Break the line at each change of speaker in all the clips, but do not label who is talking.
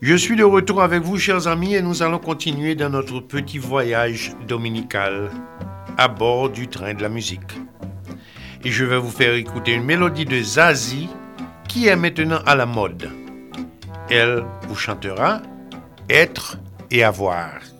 Je suis de retour avec vous, chers amis, et nous allons continuer dans notre petit voyage dominical à bord du train de la musique. Et je vais vous faire écouter une mélodie de Zazie qui est maintenant à la mode. Elle vous chantera Être et avoir.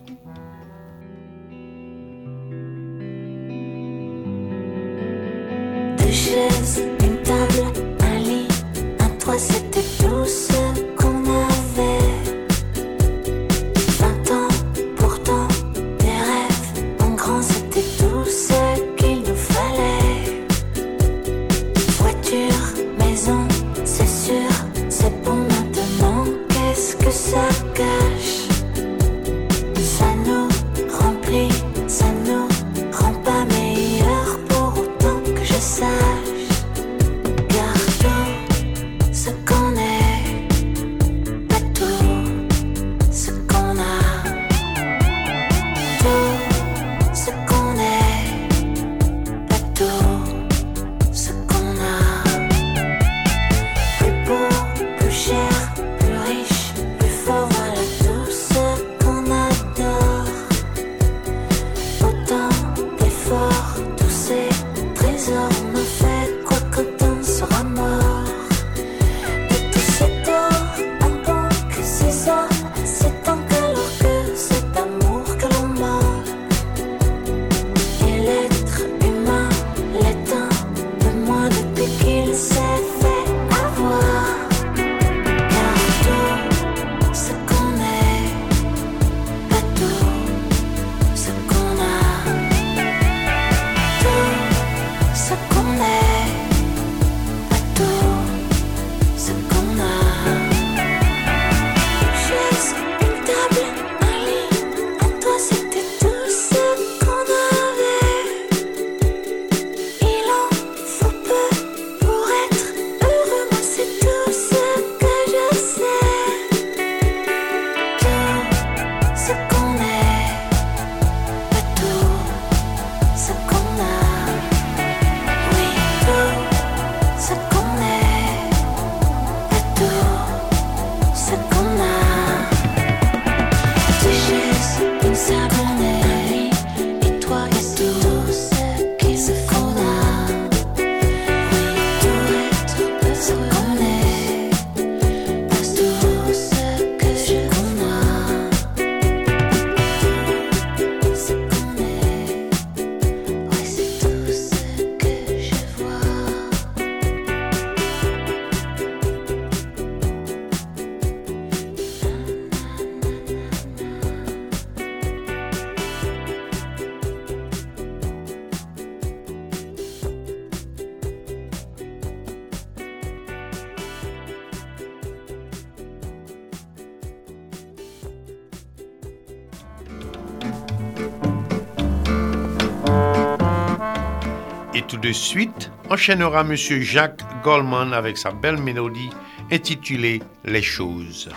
de
suite enchaînera M. Jacques Goldman avec sa belle mélodie intitulée Les choses.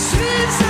She's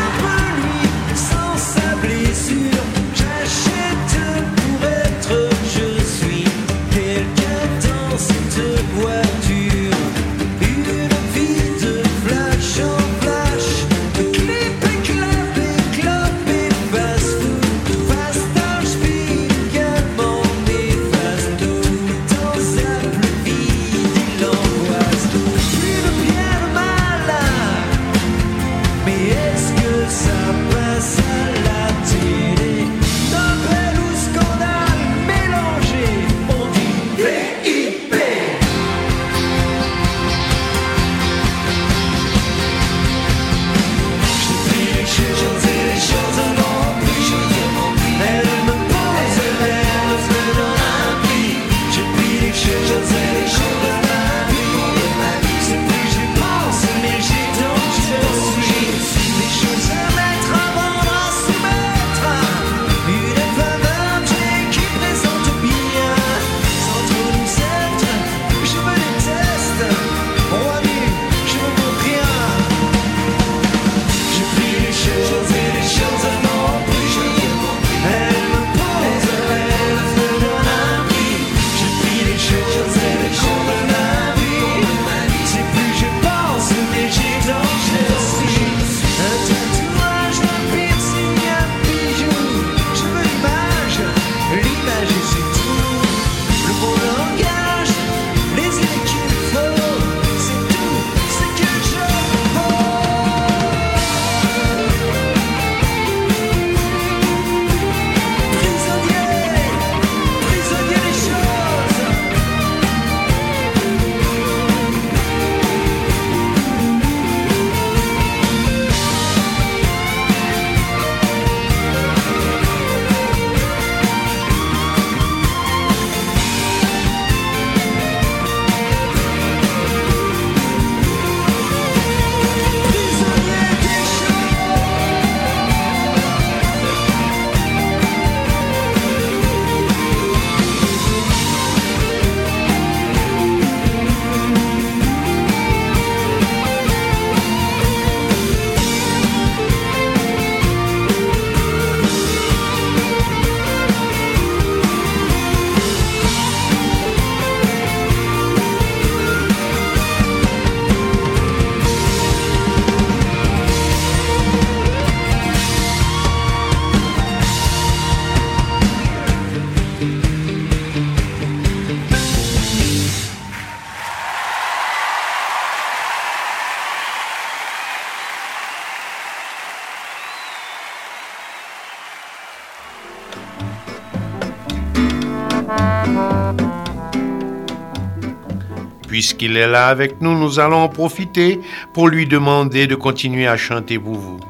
Puisqu'il est là avec nous, nous allons en profiter pour lui demander de continuer à chanter pour vous.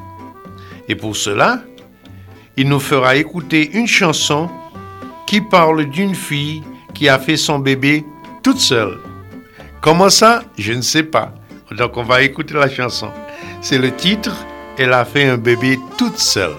Et pour cela, il nous fera écouter une chanson qui parle d'une fille qui a fait son bébé toute seule. Comment ça? Je ne sais pas. Donc on va écouter la chanson. C'est le titre, Elle a fait un bébé toute seule.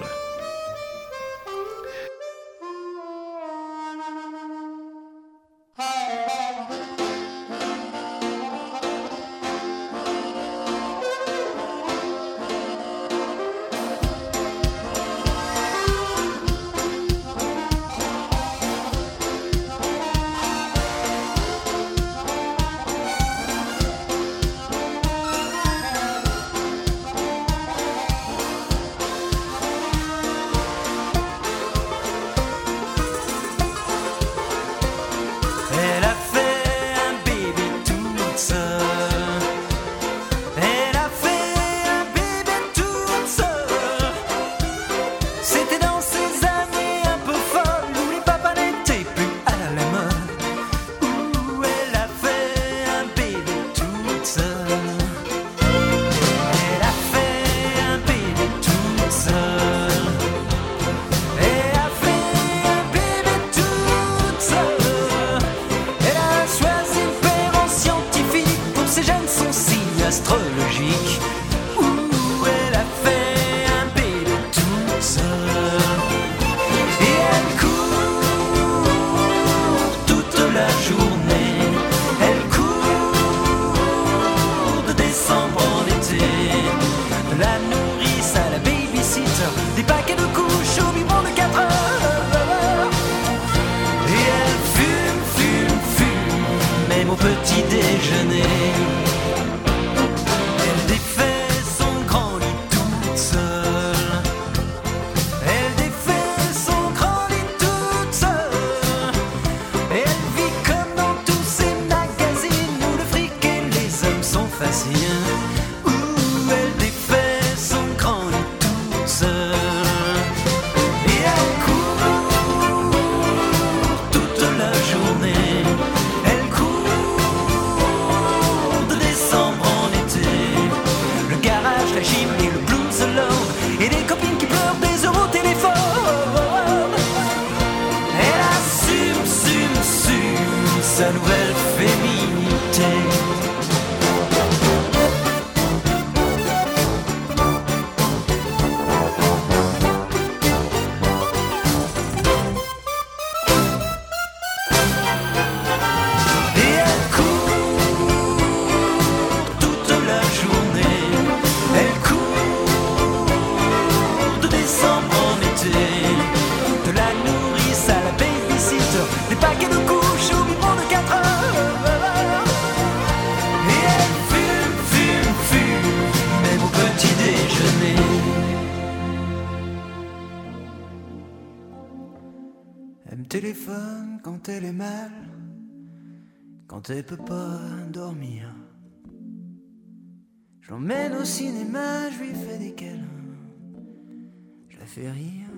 Téléphone quand elle est mal, quand elle peut pas dormir. Je l'emmène au cinéma, je lui fais des câlins, je la fais rire.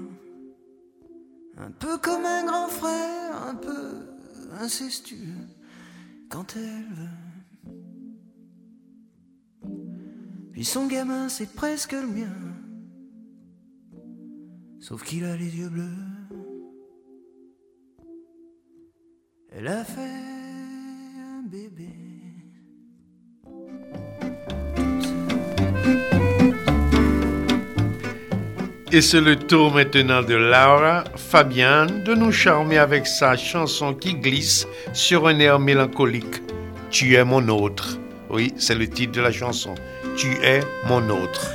Un peu comme un grand frère, un peu incestueux, quand elle veut. Puis son gamin, c'est presque le mien, sauf qu'il a les yeux bleus. Elle a fait un bébé.
Et c'est le tour maintenant de Laura Fabian de nous charmer avec sa chanson qui glisse sur un air mélancolique. Tu es mon autre. Oui, c'est le titre de la chanson. Tu es mon autre.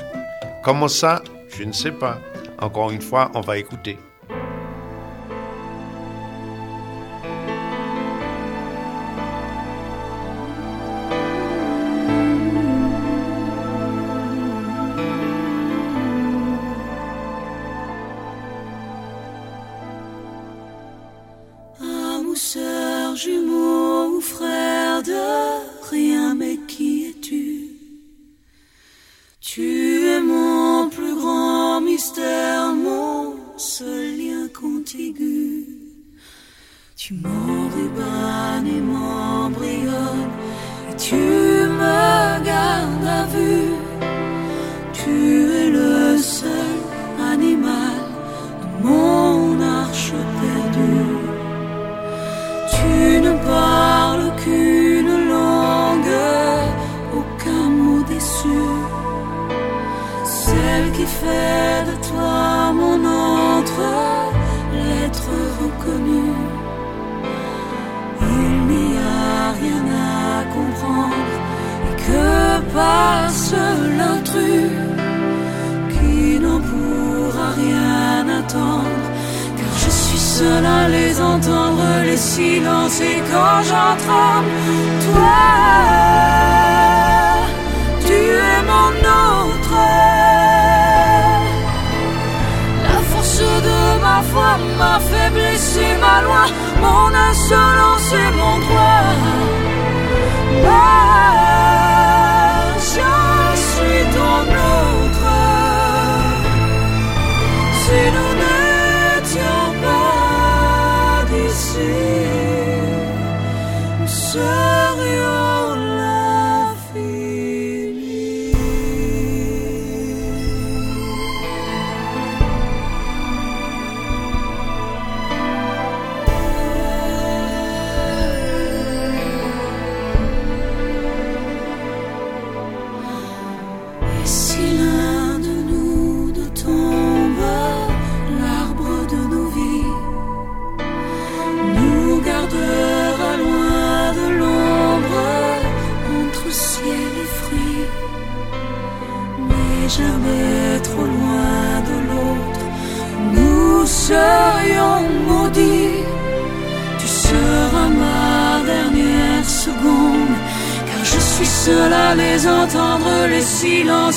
Comment ça? Je ne sais pas. Encore une fois, on va écouter.
Qui fait de toi mon entre, l'être reconnu. Il n'y a rien à comprendre, et que passe l'intrus qui n'en pourra rien attendre. Car je suis seul à les entendre, les silences, et quand j'entends toi, tu es mon autre. Ma foi, ma faiblesse ma loi, mon insolence et mon droit. Ah, je suis ton autre. Si nous n'étions pas d'ici,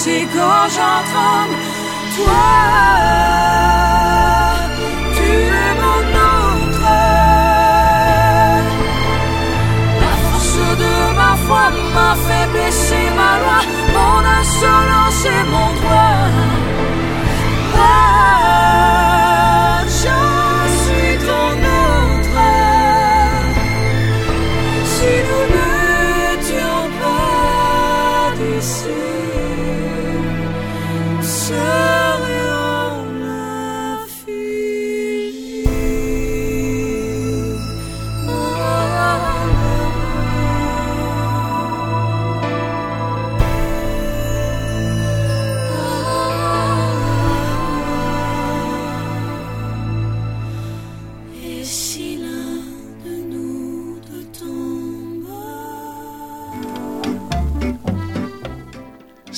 et quand j'entends toi, tu es mon autre. La force de ma foi m'a fait baisser ma loi, mon insolence et mon droit.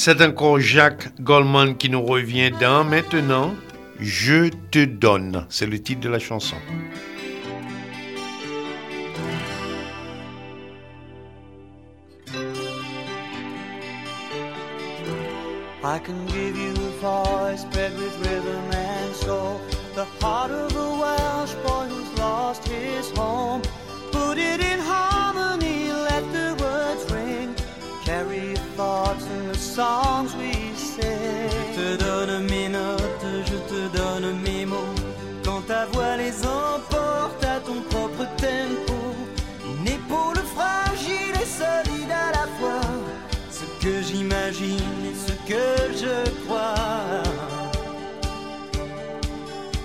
C'est encore Jacques Goldman qui nous revient dans maintenant. Je te donne. C'est le titre de la chanson.
Je te donne mes notes, je te donne mes mots. Quand ta voix les emporte à ton propre tempo. Une épaule fragile et solide à la fois. Ce que j'imagine et ce que je crois.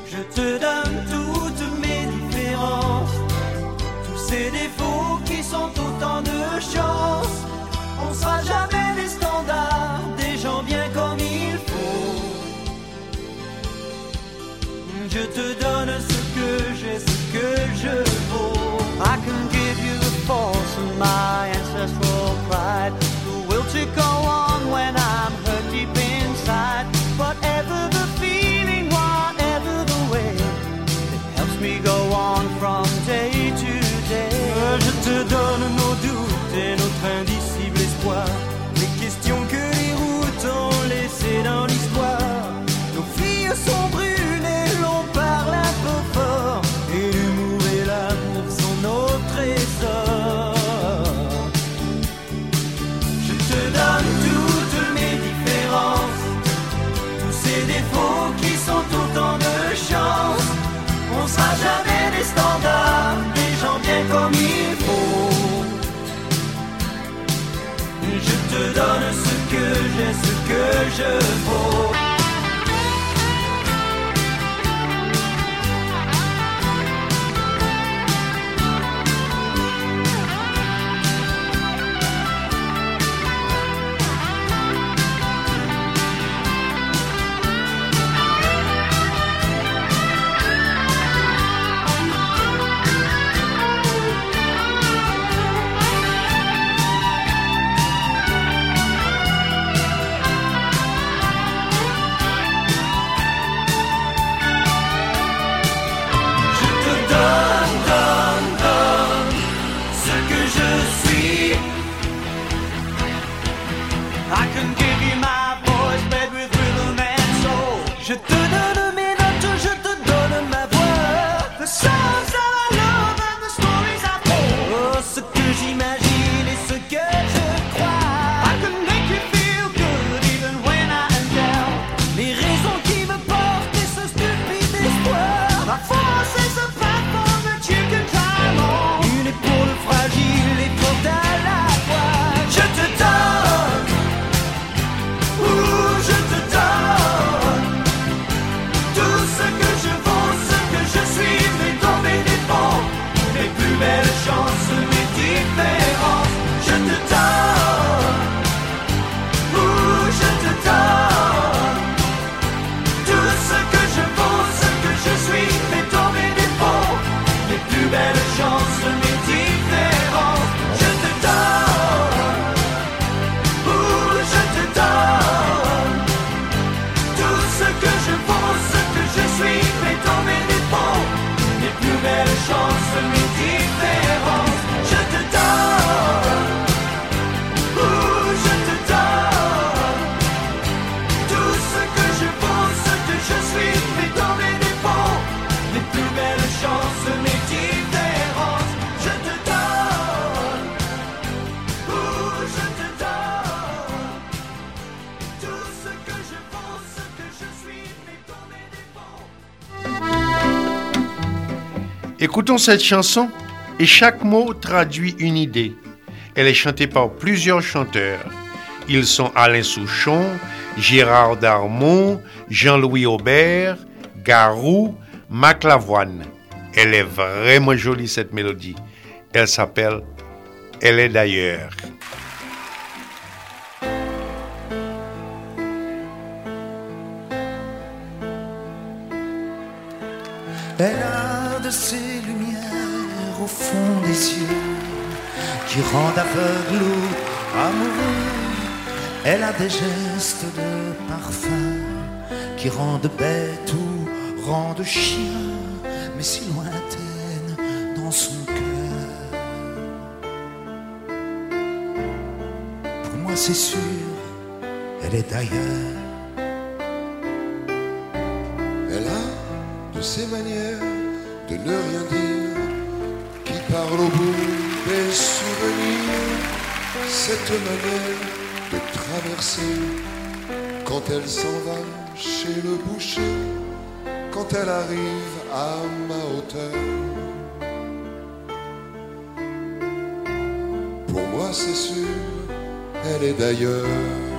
Je te donne toutes mes différences, tous ces défauts qui sont autant de chances. On sera jamais Je te Je te donne ce que j'ai, ce que je vaux.
Cette chanson et chaque mot traduit une idée. Elle est chantée par plusieurs chanteurs. Ils sont Alain Souchon, Gérard Darmon, Jean-Louis Aubert, Garou, Mac Lavoine. Elle est vraiment jolie cette mélodie. Elle s'appelle Elle est d'ailleurs.
De ces lumières au fond des yeux qui rendent aveugle ou amoureux. Elle a des gestes de parfum qui rendent bête ou rendent chien, mais si lointaine dans son cœur. Pour moi, c'est sûr, elle est d'ailleurs.
Ne rien dire qui parle au bout des souvenirs. Cette manière de traverser quand elle s'en va chez le boucher, quand elle arrive à ma hauteur. Pour moi, c'est sûr, elle est d'ailleurs.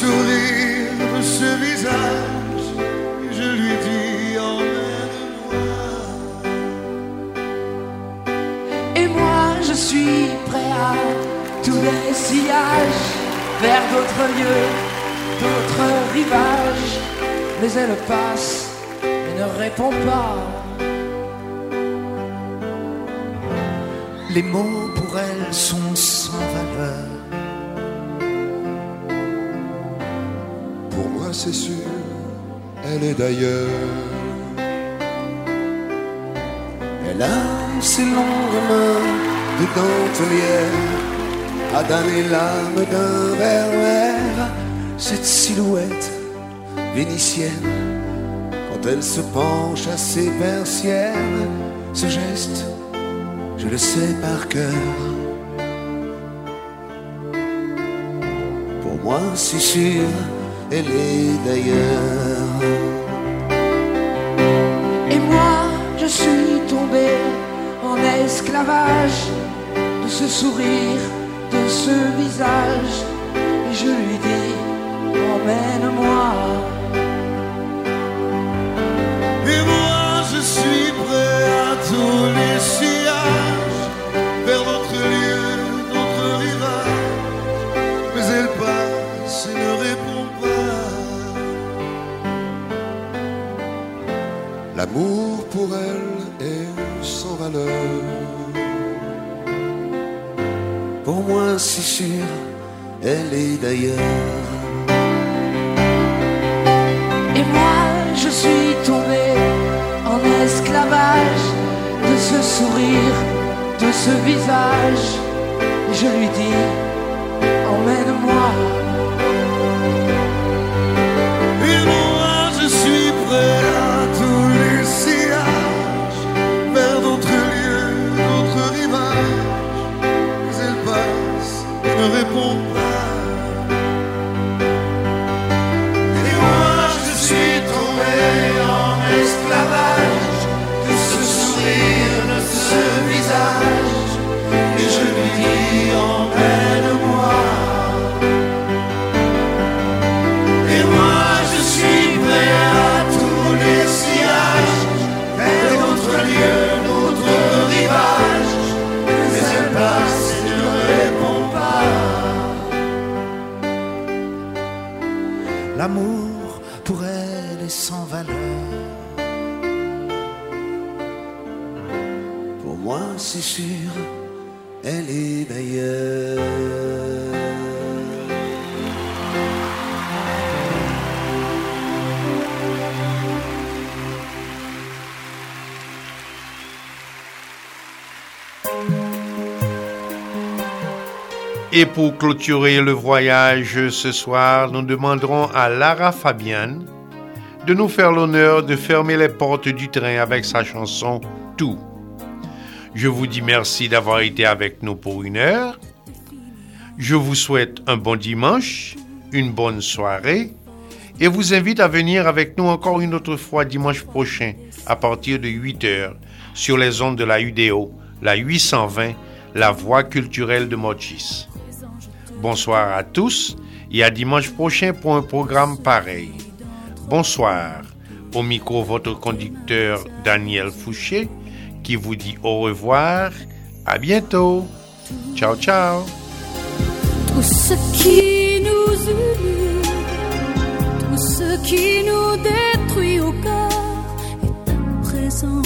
Sourire, de ce visage. Et je lui dis emmène-moi.
Et moi je suis prêt à tous les sillages vers d'autres lieux, d'autres rivages. Mais elle passe et ne répond pas.
Les mots pour elle sont sans valeur.
C'est sûr, elle est d'ailleurs.
Elle a ses longues mains de dentelière à damner l'âme d'un verre Cette silhouette vénitienne, quand elle se penche à ses persiennes, ce geste, je le sais par cœur. Pour moi, c'est sûr, elle est d'ailleurs.
Et moi, je suis tombé en esclavage de ce sourire, de ce visage. Et je lui dis, emmène-moi.
Pour elle est sans valeur.
Pour moi c'est sûr, elle est d'ailleurs
Et moi, je suis tombé en esclavage de ce sourire, de ce visage. Je lui dis, emmène-moi.
L'amour pour elle est sans valeur. Pour moi c'est sûr, elle est d'ailleurs
Et pour clôturer le voyage ce soir, nous demanderons à Lara Fabian de nous faire l'honneur de fermer les portes du train avec sa chanson Tout. Je vous dis merci d'avoir été avec nous pour une heure. Je vous souhaite un bon dimanche
une bonne soirée et vous invite à venir avec nous encore une autre fois dimanche prochain à partir de 8 heures sur les ondes de la UDO, la 820, la voix culturelle de Mochis. Bonsoir à tous et à dimanche prochain pour un programme pareil. Bonsoir. Au micro, votre conducteur Daniel Fouché qui vous dit au revoir. À bientôt. Ciao, ciao.
Tout ce qui nous détruit au cœur est à présent.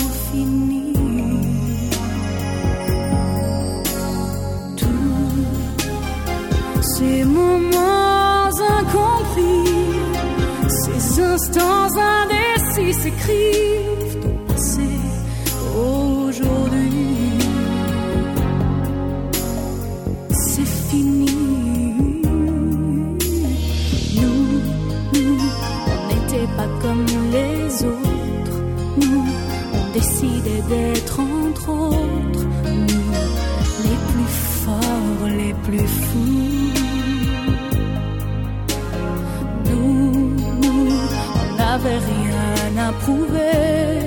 Ces moments incompris, ces instants indécis s'écrivent au passé, aujourd'hui. c'est fini. Nous, nous, on n'était pas comme les autres. Nous, on décidait d'être entre autres. Nous, les plus forts, les plus fous. N'avait rien à prouver.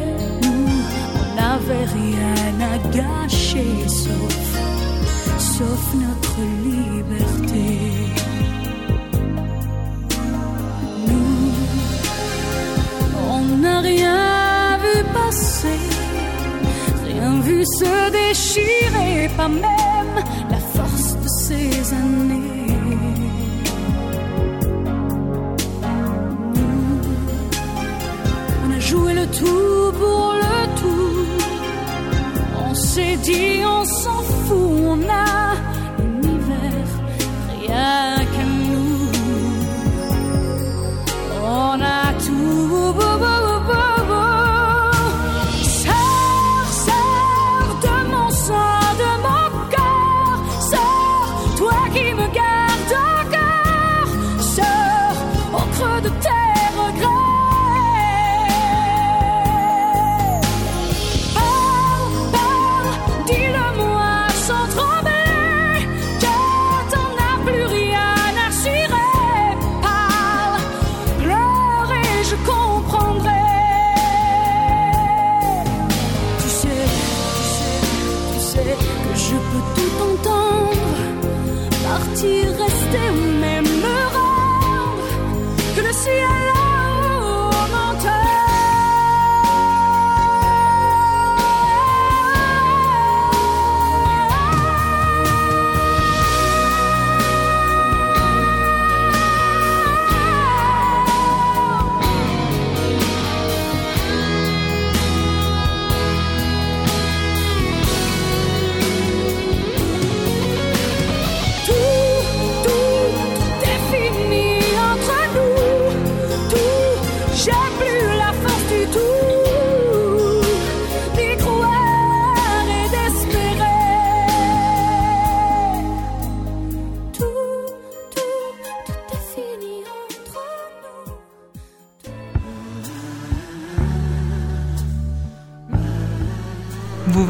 On n'avait rien à gâcher sauf sauf notre liberté. Nous, on n'a rien vu passer, rien vu se déchirer, pas même dit, on s'en fout, on a